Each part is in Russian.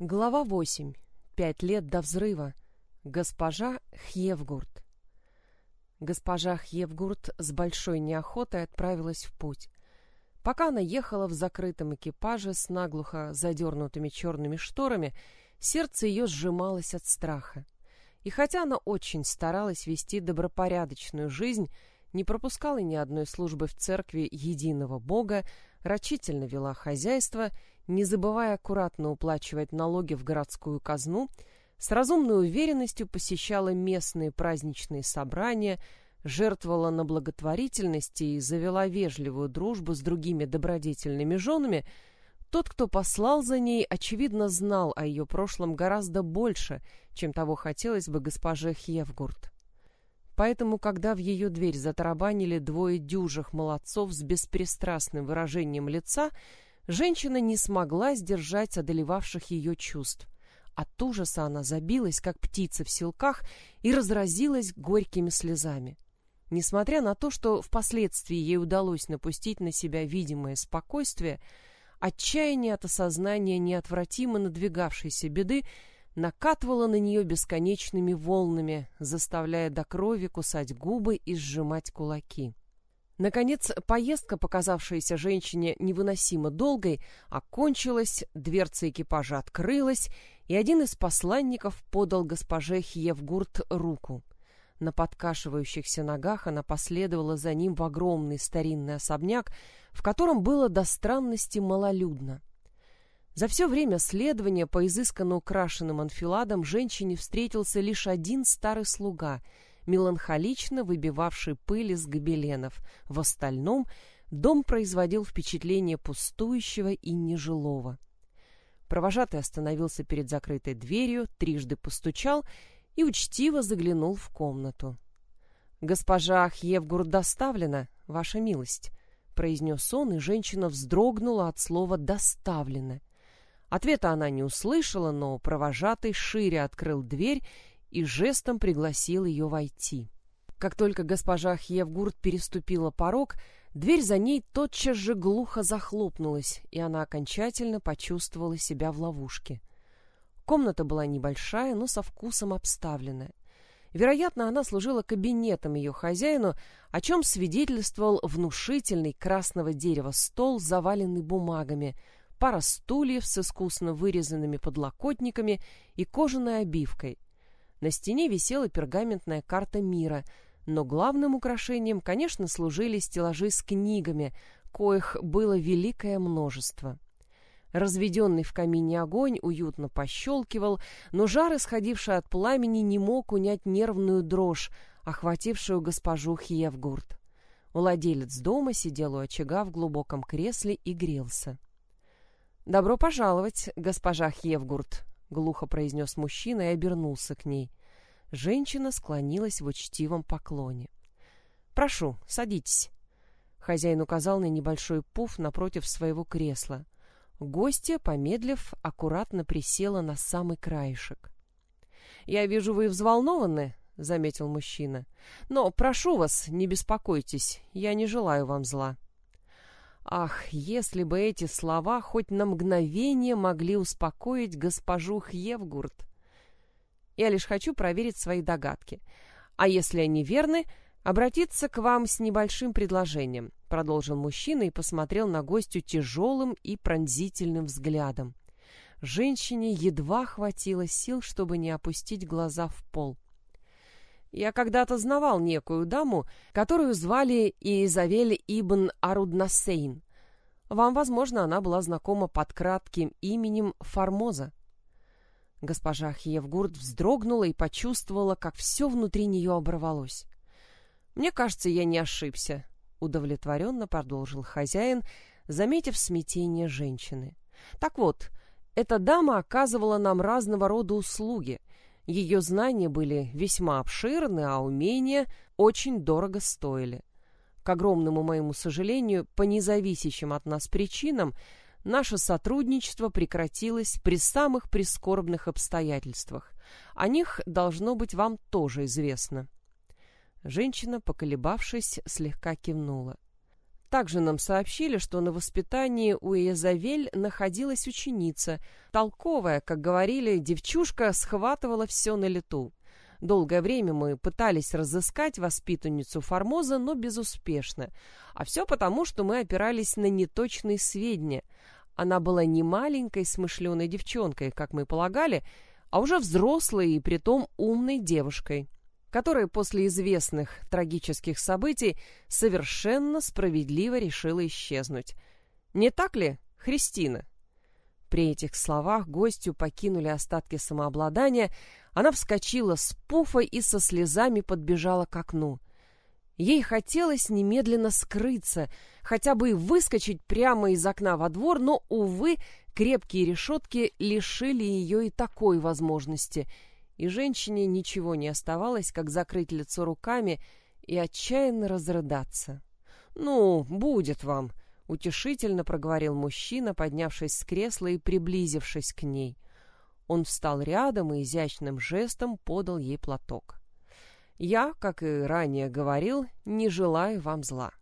Глава 8. Пять лет до взрыва. Госпожа Хьевгурт. Госпожа Хьевгурт с большой неохотой отправилась в путь. Пока она ехала в закрытом экипаже с наглухо задернутыми черными шторами, сердце ее сжималось от страха. И хотя она очень старалась вести добропорядочную жизнь, не пропускала ни одной службы в церкви единого Бога, рачительно вела хозяйство не забывая аккуратно уплачивать налоги в городскую казну, с разумной уверенностью посещала местные праздничные собрания, жертвовала на благотворительности и завела вежливую дружбу с другими добродетельными женами, тот, кто послал за ней, очевидно знал о ее прошлом гораздо больше, чем того хотелось бы госпоже Хьевгурт. Поэтому, когда в ее дверь затарабанили двое дюжих молодцов с беспристрастным выражением лица, Женщина не смогла сдержать одолевавших ее чувств. От ужаса она забилась, как птица в селках, и разразилась горькими слезами. Несмотря на то, что впоследствии ей удалось напустить на себя видимое спокойствие, отчаяние от осознания неотвратимо надвигавшейся беды накатывало на нее бесконечными волнами, заставляя до крови кусать губы и сжимать кулаки. Наконец, поездка, показавшаяся женщине невыносимо долгой, окончилась, дверца экипажа открылась, и один из посланников подал госпоже Хьевгурт руку. На подкашивающихся ногах она последовала за ним в огромный старинный особняк, в котором было до странности малолюдно. За все время следования по изысканно украшенным анфиладам женщине встретился лишь один старый слуга — меланхолично выбивавший пыль из гобеленов. В остальном дом производил впечатление пустующего и нежилого. Провожатый остановился перед закрытой дверью, трижды постучал и учтиво заглянул в комнату. «Госпожа Ахьевгур доставлена, ваша милость», — произнес он, и женщина вздрогнула от слова «доставлена». Ответа она не услышала, но провожатый шире открыл дверь и жестом пригласил ее войти. Как только госпожа Хьевгурт переступила порог, дверь за ней тотчас же глухо захлопнулась, и она окончательно почувствовала себя в ловушке. Комната была небольшая, но со вкусом обставленная. Вероятно, она служила кабинетом ее хозяину, о чем свидетельствовал внушительный красного дерева стол, заваленный бумагами, пара стульев с искусно вырезанными подлокотниками и кожаной обивкой — на стене висела пергаментная карта мира, но главным украшением, конечно, служили стеллажи с книгами, коих было великое множество. Разведенный в камине огонь уютно пощелкивал, но жар, исходивший от пламени, не мог унять нервную дрожь, охватившую госпожу Хьевгурт. Владелец дома сидел у очага в глубоком кресле и грелся. «Добро пожаловать, госпожа Хьевгурт», — глухо произнес мужчина и обернулся к ней. Женщина склонилась в учтивом поклоне. «Прошу, садитесь». Хозяин указал на небольшой пуф напротив своего кресла. Гостья, помедлив, аккуратно присела на самый краешек. «Я вижу, вы взволнованы», — заметил мужчина. «Но прошу вас, не беспокойтесь, я не желаю вам зла». Ах, если бы эти слова хоть на мгновение могли успокоить госпожу Хьевгурт. Я лишь хочу проверить свои догадки. А если они верны, обратиться к вам с небольшим предложением, продолжил мужчина и посмотрел на гостю тяжелым и пронзительным взглядом. Женщине едва хватило сил, чтобы не опустить глаза в пол. Я когда-то знавал некую даму, которую звали Изавель Ибн Аруднасейн. Вам, возможно, она была знакома под кратким именем Формоза. Госпожа Хиевгурд вздрогнула и почувствовала, как все внутри нее оборвалось. «Мне кажется, я не ошибся», — удовлетворенно продолжил хозяин, заметив смятение женщины. «Так вот, эта дама оказывала нам разного рода услуги, ее знания были весьма обширны, а умения очень дорого стоили. К огромному моему сожалению, по независящим от нас причинам, наше сотрудничество прекратилось при самых прискорбных обстоятельствах. О них должно быть вам тоже известно. Женщина, поколебавшись, слегка кивнула. Также нам сообщили, что на воспитании у Иезавель находилась ученица. Толковая, как говорили, девчушка схватывала все на лету. Долгое время мы пытались разыскать воспитанницу Формоза, но безуспешно. А все потому, что мы опирались на неточные сведения. Она была не маленькой смышленой девчонкой, как мы полагали, а уже взрослой и притом умной девушкой, которая после известных трагических событий совершенно справедливо решила исчезнуть. Не так ли, Христина? При этих словах гостю покинули остатки самообладания, она вскочила с пуфа и со слезами подбежала к окну. Ей хотелось немедленно скрыться, хотя бы и выскочить прямо из окна во двор, но, увы, крепкие решетки лишили ее и такой возможности, и женщине ничего не оставалось, как закрыть лицо руками и отчаянно разрыдаться. «Ну, будет вам», — утешительно проговорил мужчина, поднявшись с кресла и приблизившись к ней — он встал рядом и изящным жестом подал ей платок. «Я, как и ранее говорил, не желаю вам зла».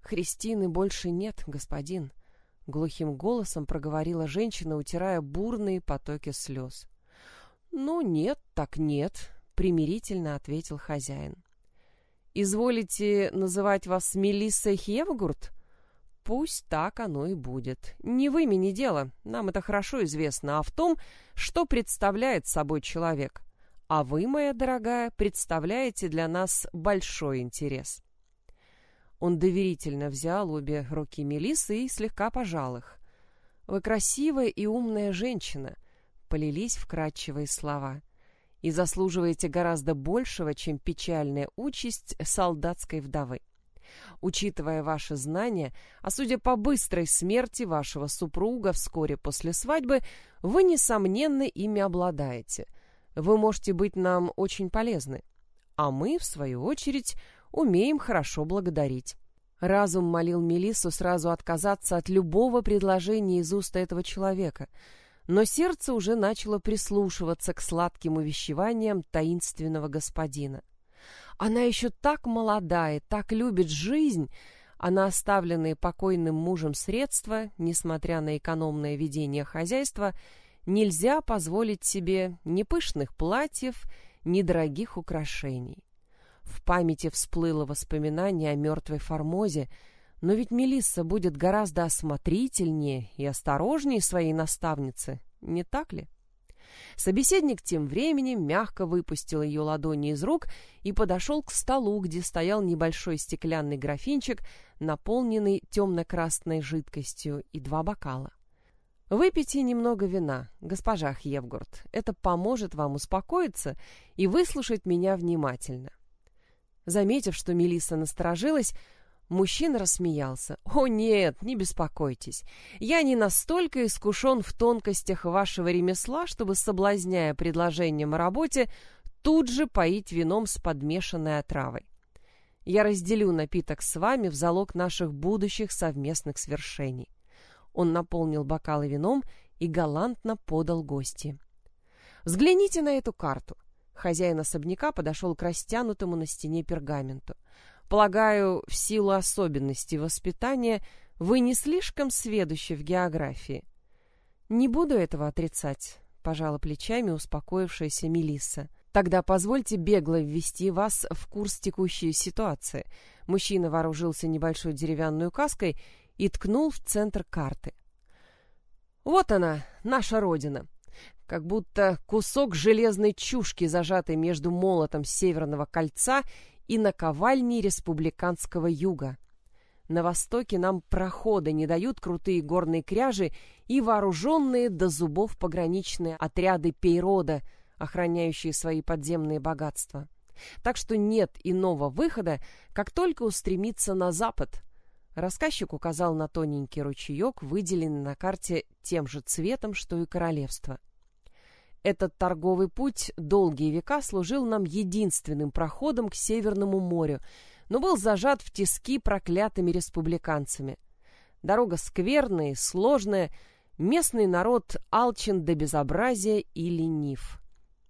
«Христины больше нет, господин», — глухим голосом проговорила женщина, утирая бурные потоки слез. «Ну, нет, так нет», — примирительно ответил хозяин. «Изволите называть вас Мелиссой Хевгурт?» Пусть так оно и будет. Не в имени дело, нам это хорошо известно, а в том, что представляет собой человек. А вы, моя дорогая, представляете для нас большой интерес. Он доверительно взял обе руки Мелисы и слегка пожал их. «Вы красивая и умная женщина», — полились вкрадчивые слова, «и заслуживаете гораздо большего, чем печальная участь солдатской вдовы. Учитывая ваши знания, а судя по быстрой смерти вашего супруга вскоре после свадьбы, вы, несомненно, ими обладаете. Вы можете быть нам очень полезны. А мы, в свою очередь, умеем хорошо благодарить. Разум молил Мелиссу сразу отказаться от любого предложения из уст этого человека, но сердце уже начало прислушиваться к сладким увещеваниям таинственного господина. Она еще так молода и так любит жизнь, а на оставленные покойным мужем средства, несмотря на экономное ведение хозяйства, нельзя позволить себе ни пышных платьев, ни дорогих украшений. В памяти всплыло воспоминание о мертвой Формозе, но ведь Мелисса будет гораздо осмотрительнее и осторожнее своей наставницы, не так ли? Собеседник тем временем мягко выпустил ее ладони из рук и подошел к столу, где стоял небольшой стеклянный графинчик, наполненный темно-красной жидкостью, и два бокала. «Выпейте немного вина, госпожа Хевгурт. Это поможет вам успокоиться и выслушать меня внимательно». Заметив, что Мелисса насторожилась, Мужчина рассмеялся. «О нет, не беспокойтесь. Я не настолько искушен в тонкостях вашего ремесла, чтобы, соблазняя предложением о работе, тут же поить вином с подмешанной отравой. Я разделю напиток с вами в залог наших будущих совместных свершений». Он наполнил бокалы вином и галантно подал гости. «Взгляните на эту карту». Хозяин особняка подошел к растянутому на стене пергаменту. Полагаю, в силу особенностей воспитания вы не слишком сведущи в географии. Не буду этого отрицать, пожала плечами успокоившаяся Мелисса. Тогда позвольте бегло ввести вас в курс текущей ситуации. Мужчина вооружился небольшой деревянной указкой и ткнул в центр карты. Вот она, наша родина. Как будто кусок железной чушки, зажатый между молотом Северного кольца и наковальни республиканского юга. На востоке нам прохода не дают крутые горные кряжи и вооруженные до зубов пограничные отряды пейрода, охраняющие свои подземные богатства. Так что нет иного выхода, как только устремиться на запад. Рассказчик указал на тоненький ручеек, выделенный на карте тем же цветом, что и королевство. Этот торговый путь долгие века служил нам единственным проходом к Северному морю, но был зажат в тиски проклятыми республиканцами. Дорога скверная сложная, местный народ алчен до безобразия и ленив.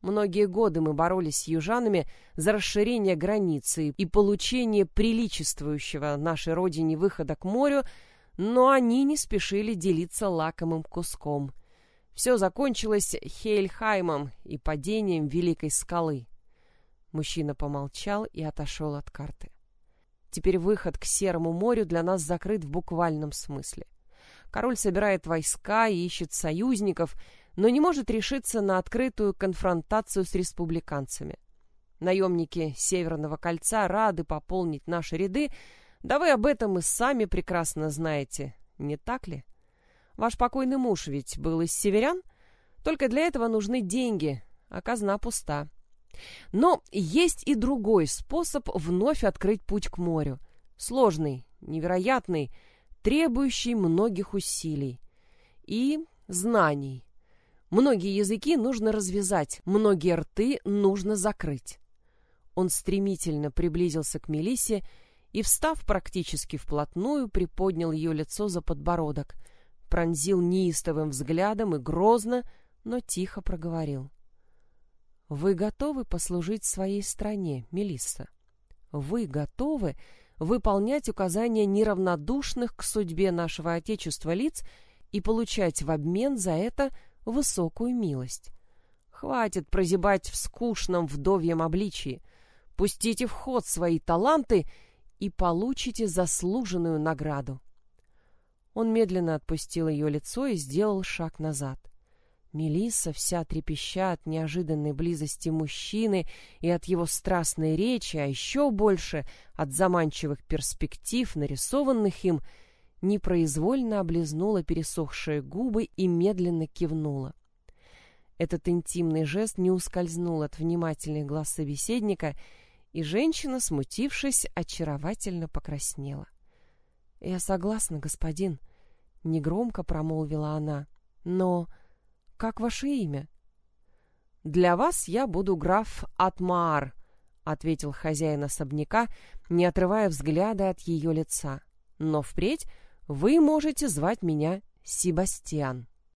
Многие годы мы боролись с южанами за расширение границы и получение приличествующего нашей родине выхода к морю, но они не спешили делиться лакомым куском. Все закончилось Хейльхаймом и падением Великой скалы. Мужчина помолчал и отошел от карты. Теперь выход к Серому морю для нас закрыт в буквальном смысле. Король собирает войска и ищет союзников, но не может решиться на открытую конфронтацию с республиканцами. Наемники Северного кольца рады пополнить наши ряды, да вы об этом и сами прекрасно знаете, не так ли? Ваш покойный муж ведь был из северян? Только для этого нужны деньги, а казна пуста. Но есть и другой способ вновь открыть путь к морю. Сложный, невероятный, требующий многих усилий и знаний. Многие языки нужно развязать, многие рты нужно закрыть. Он стремительно приблизился к Мелисе и, встав практически вплотную, приподнял ее лицо за подбородок, пронзил неистовым взглядом и грозно, но тихо проговорил. «Вы готовы послужить своей стране, Мелисса? Вы готовы выполнять указания неравнодушных к судьбе нашего Отечества лиц и получать в обмен за это высокую милость. Хватит прозябать в скучном вдовьем обличии. Пустите в ход свои таланты и получите заслуженную награду. Он медленно отпустил ее лицо и сделал шаг назад. Мелисса, вся трепеща от неожиданной близости мужчины и от его страстной речи, а еще больше от заманчивых перспектив, нарисованных им, непроизвольно облизнула пересохшие губы и медленно кивнула. Этот интимный жест не ускользнул от внимательных глаз собеседника, и женщина, смутившись, очаровательно покраснела. «Я согласна, господин», — негромко промолвила она, — «но...» Как ваше имя? Для вас я буду граф Атмаар, ответил хозяин особняка, не отрывая взгляда от ее лица. Но впредь вы можете звать меня Себастьян.